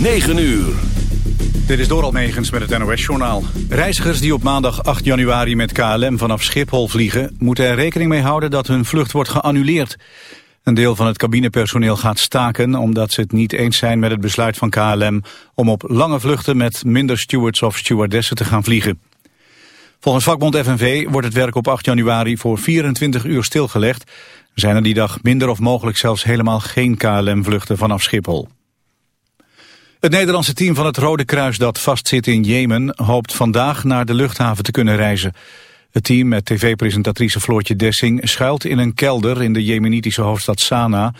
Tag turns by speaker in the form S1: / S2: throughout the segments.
S1: 9 uur.
S2: Dit is Doral Megens met het NOS-journaal. Reizigers die op maandag 8 januari met KLM vanaf Schiphol vliegen... moeten er rekening mee houden dat hun vlucht wordt geannuleerd. Een deel van het cabinepersoneel gaat staken... omdat ze het niet eens zijn met het besluit van KLM... om op lange vluchten met minder stewards of stewardessen te gaan vliegen. Volgens vakbond FNV wordt het werk op 8 januari voor 24 uur stilgelegd. zijn er die dag minder of mogelijk zelfs helemaal geen KLM-vluchten vanaf Schiphol. Het Nederlandse team van het Rode Kruis dat vastzit in Jemen... hoopt vandaag naar de luchthaven te kunnen reizen. Het team met tv-presentatrice Floortje Dessing schuilt in een kelder... in de jemenitische hoofdstad Sanaa...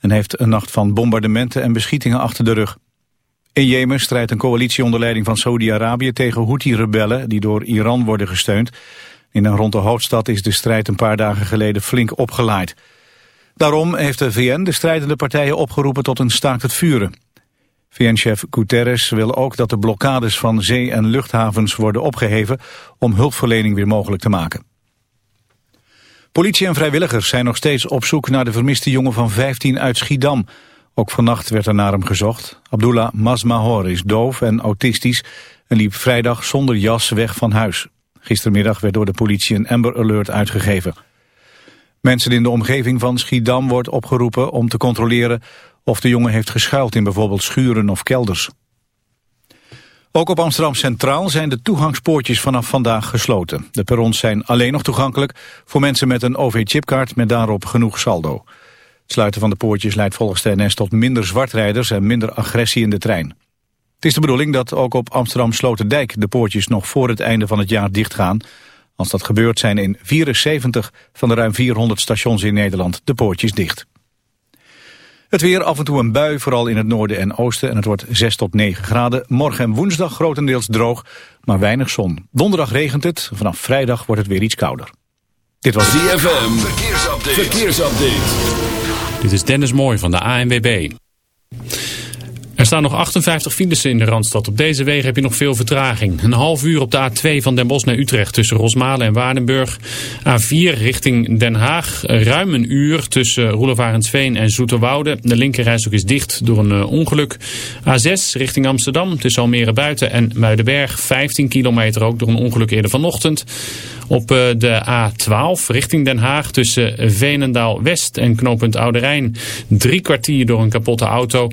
S2: en heeft een nacht van bombardementen en beschietingen achter de rug. In Jemen strijdt een coalitie onder leiding van Saudi-Arabië tegen Houthi-rebellen die door Iran worden gesteund. In en rond de hoofdstad is de strijd een paar dagen geleden flink opgeleid. Daarom heeft de VN de strijdende partijen opgeroepen tot een staakt het vuren. VN-chef Guterres wil ook dat de blokkades van zee- en luchthavens worden opgeheven om hulpverlening weer mogelijk te maken. Politie en vrijwilligers zijn nog steeds op zoek naar de vermiste jongen van 15 uit Schiedam. Ook vannacht werd er naar hem gezocht. Abdullah Masmahor is doof en autistisch en liep vrijdag zonder jas weg van huis. Gistermiddag werd door de politie een Amber Alert uitgegeven. Mensen in de omgeving van Schiedam wordt opgeroepen om te controleren of de jongen heeft geschuild in bijvoorbeeld schuren of kelders. Ook op Amsterdam Centraal zijn de toegangspoortjes vanaf vandaag gesloten. De perrons zijn alleen nog toegankelijk voor mensen met een OV-chipkaart met daarop genoeg saldo. Het sluiten van de poortjes leidt volgens de NS tot minder zwartrijders en minder agressie in de trein. Het is de bedoeling dat ook op Amsterdam Sloterdijk de poortjes nog voor het einde van het jaar dichtgaan. Als dat gebeurt zijn in 74 van de ruim 400 stations in Nederland de poortjes dicht. Het weer af en toe een bui, vooral in het noorden en oosten. En het wordt 6 tot 9 graden. Morgen en woensdag grotendeels droog, maar weinig zon. Donderdag regent het. Vanaf vrijdag wordt het weer iets kouder.
S1: Dit was DFM. Verkeersupdate. Verkeersupdate.
S3: Dit is Dennis Mooi van de ANWB. Er staan nog 58 files in de Randstad. Op deze wegen heb je nog veel vertraging. Een half uur op de A2 van Den Bosch naar Utrecht tussen Rosmalen en Waardenburg. A4 richting Den Haag. Ruim een uur tussen Roelevarensveen en Zoeterwoude. De linkerrijstok is dicht door een eh, ongeluk. A6 richting Amsterdam tussen Almere Buiten en Muidenberg. 15 kilometer ook door een ongeluk eerder vanochtend. Op eh, de A12 richting Den Haag tussen Veenendaal West en knooppunt Oude Rijn. Drie kwartier door een kapotte auto.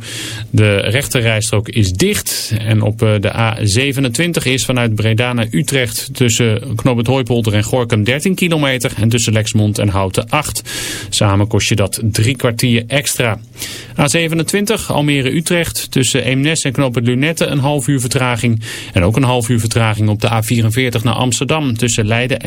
S3: De rechterrijstrook is dicht. En op eh, de A27 is vanuit Breda naar Utrecht tussen Knoop het Hooipolder en Gorkum 13 kilometer. En tussen Lexmond en Houten 8. Samen kost je dat drie kwartier extra. A27 Almere-Utrecht tussen Eemnes en Knoop het Lunette een half uur vertraging. En ook een half uur vertraging op de A44 naar Amsterdam tussen Leiden en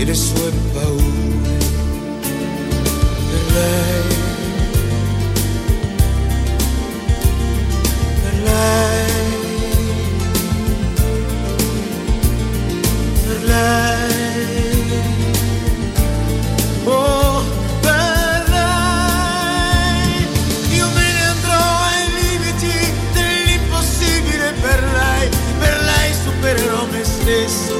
S4: e le sue paure. Per lei, per lei, per lei, oh per lei, io me ne andrò ai limiti dell'impossibile per lei, per lei supererò me stesso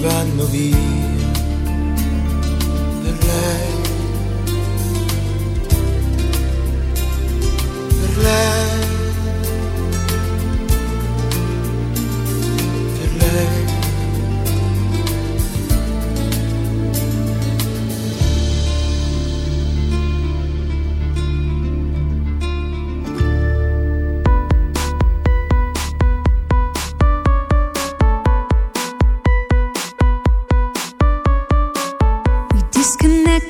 S4: vanno via per lei,
S5: disconnect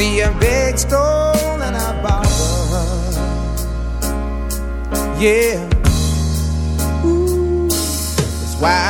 S6: see a
S7: big stone and I borrow. Yeah, Ooh, that's why.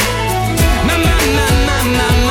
S8: My, my, my,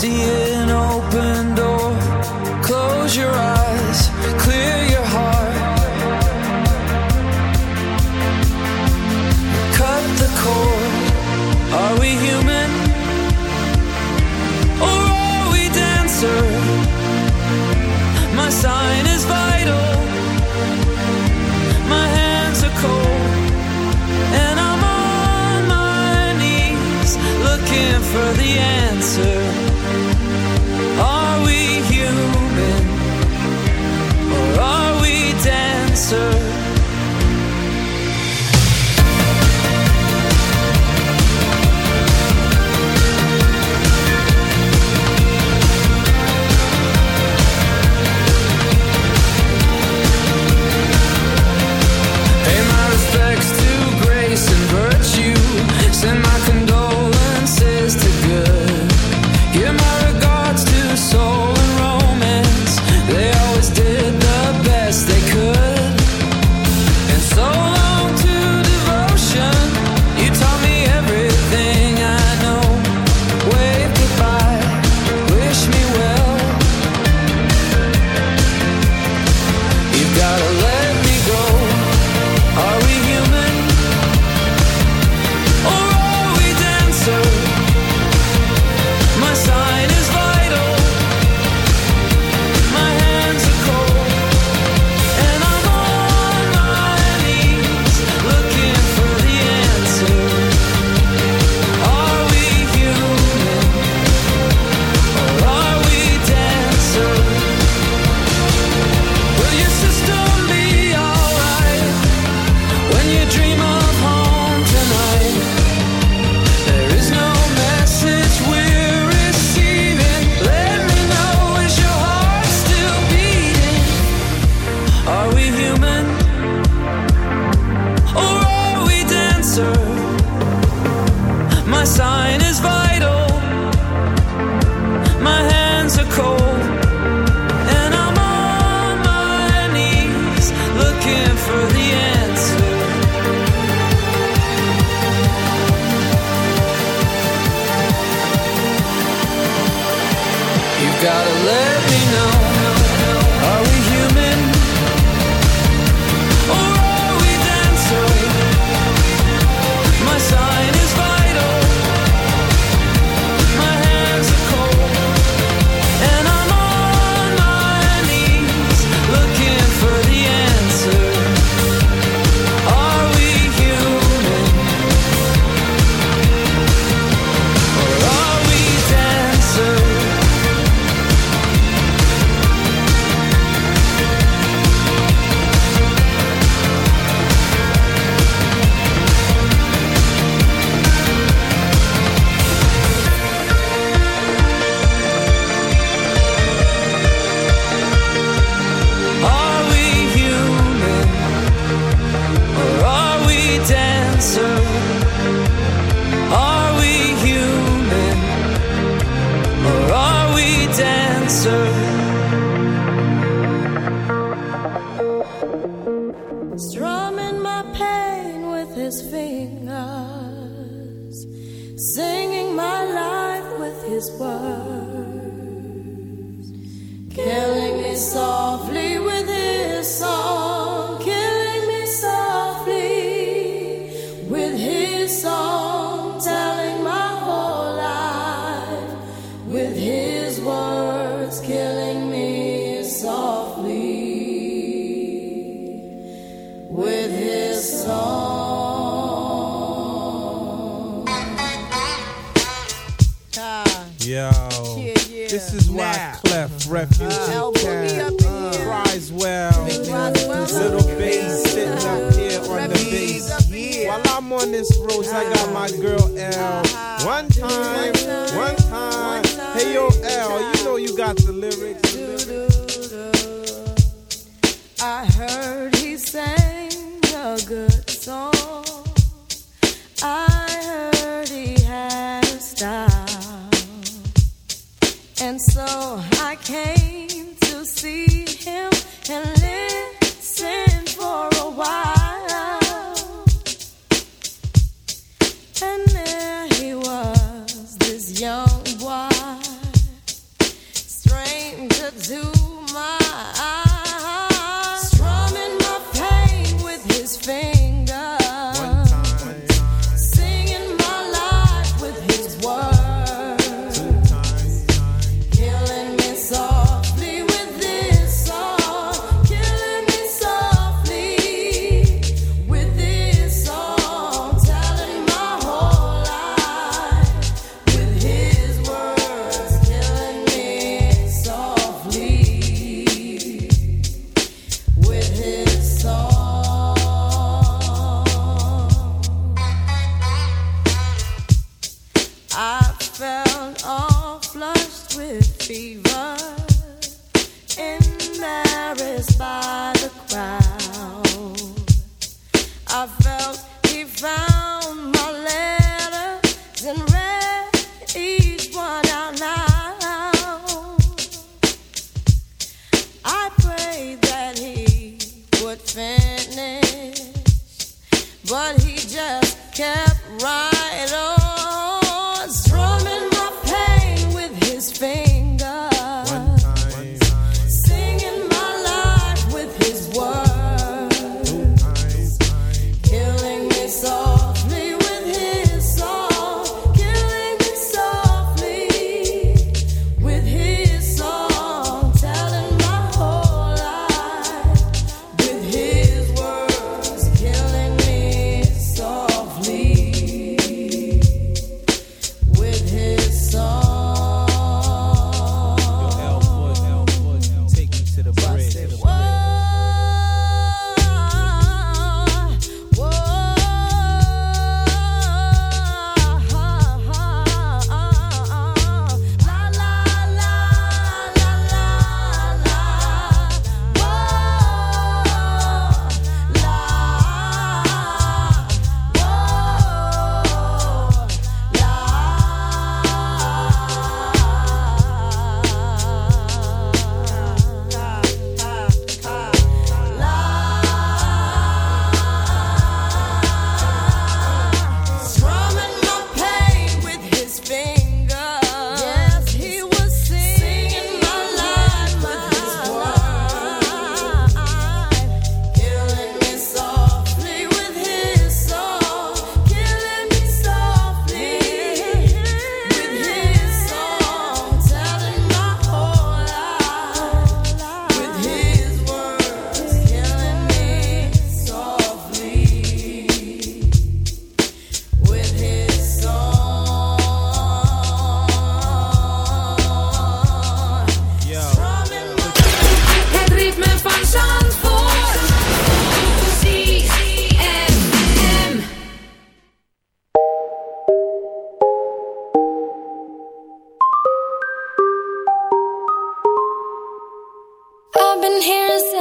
S8: see
S5: it.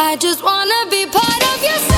S5: I just wanna be part of your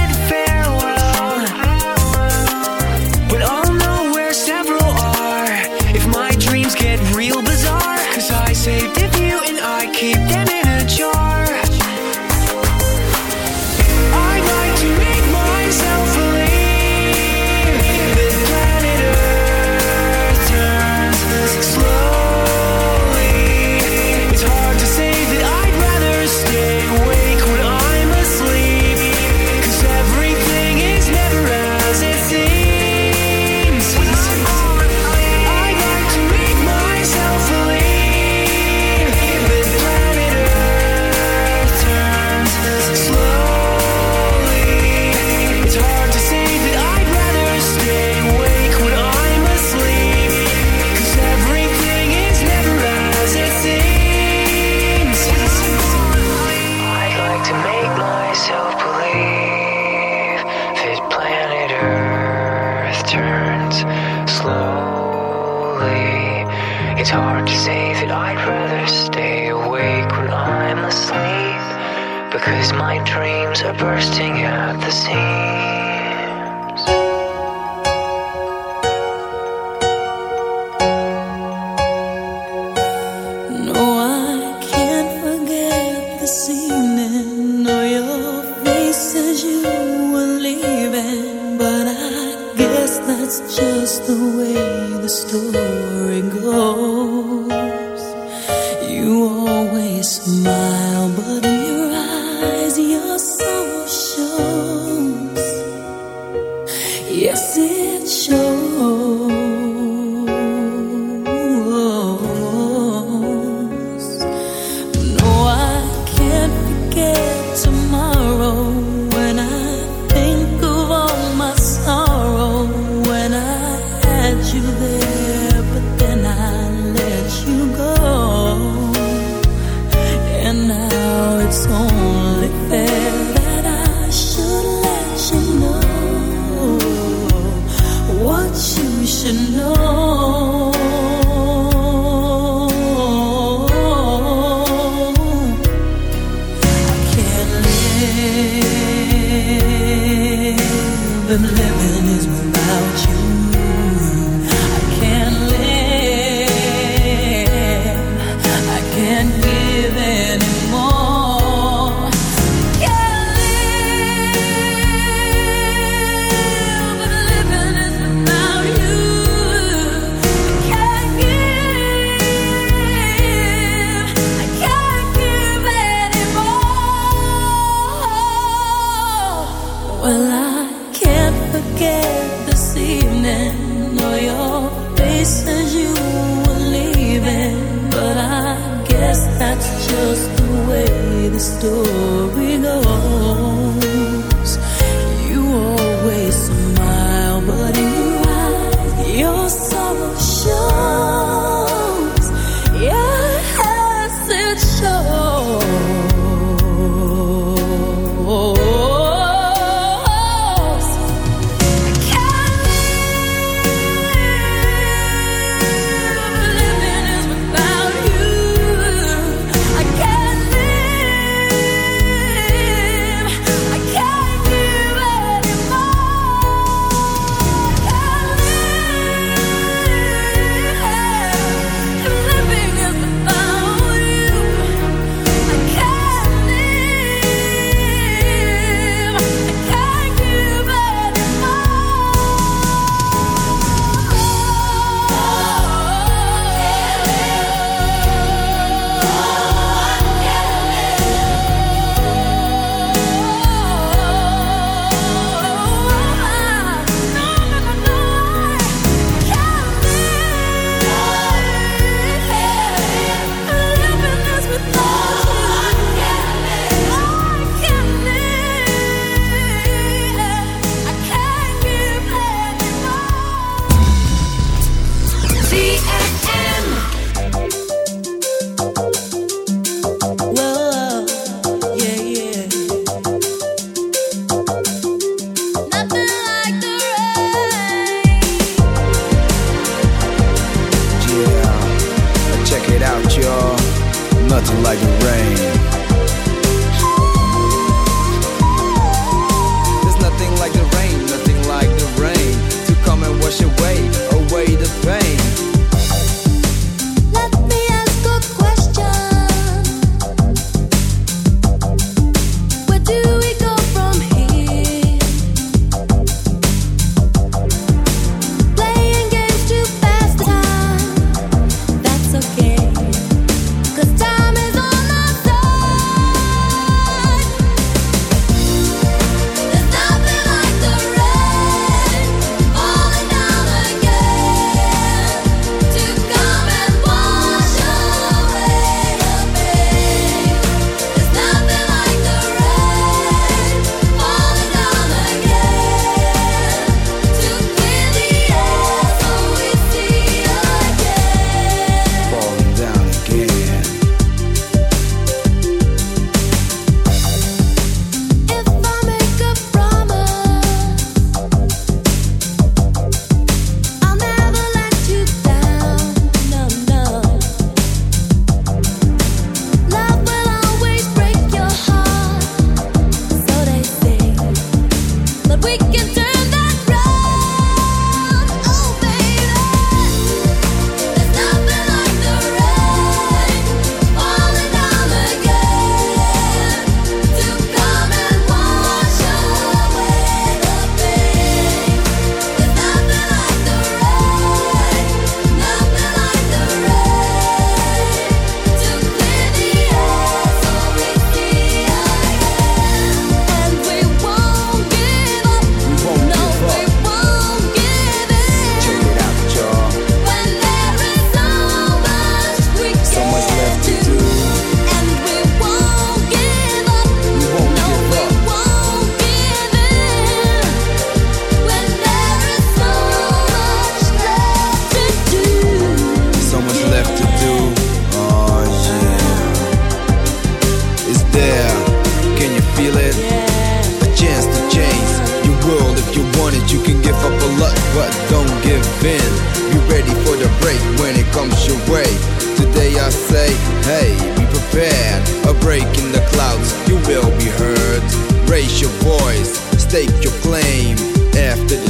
S5: Raise your voice, stake your claim. After the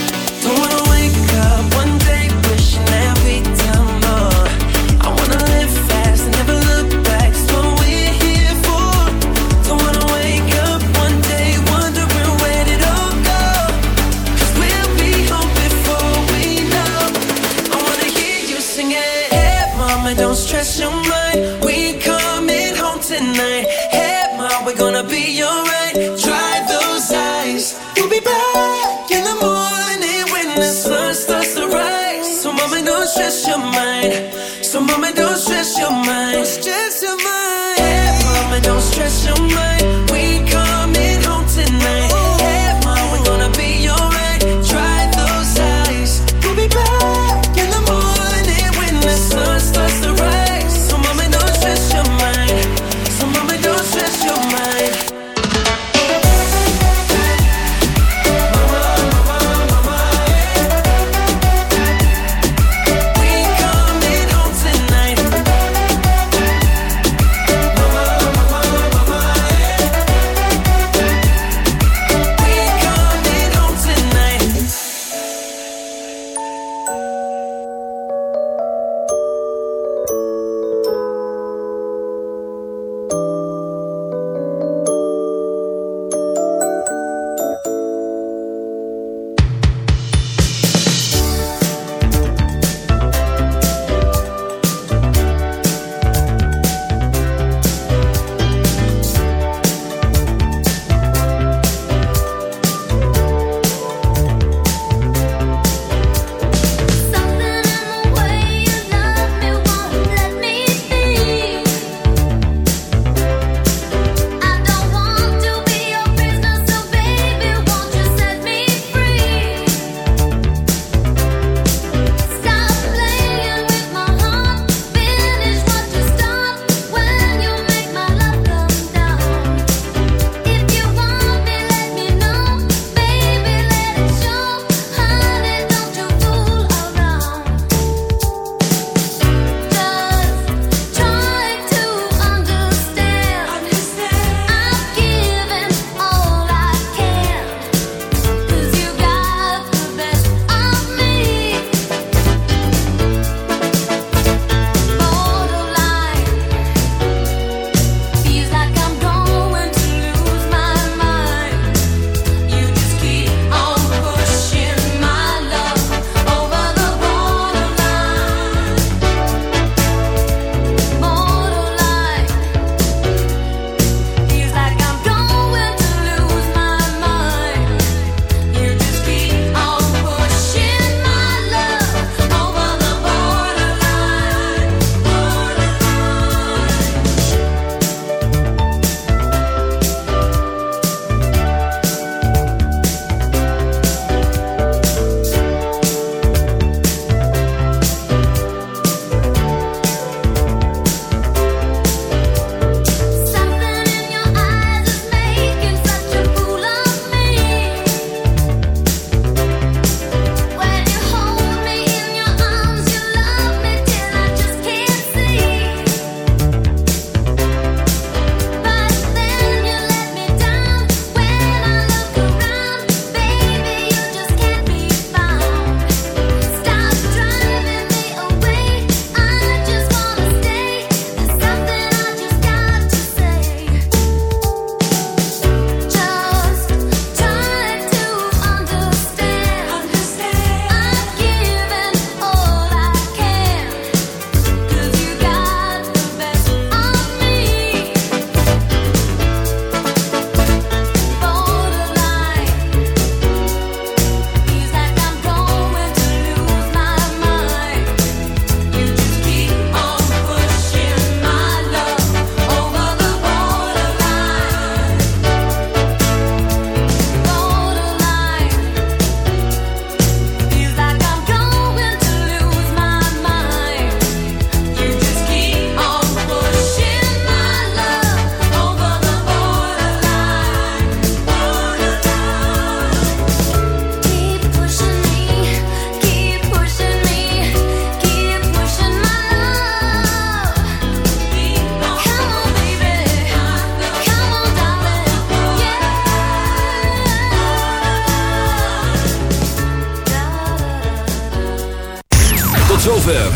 S9: your mind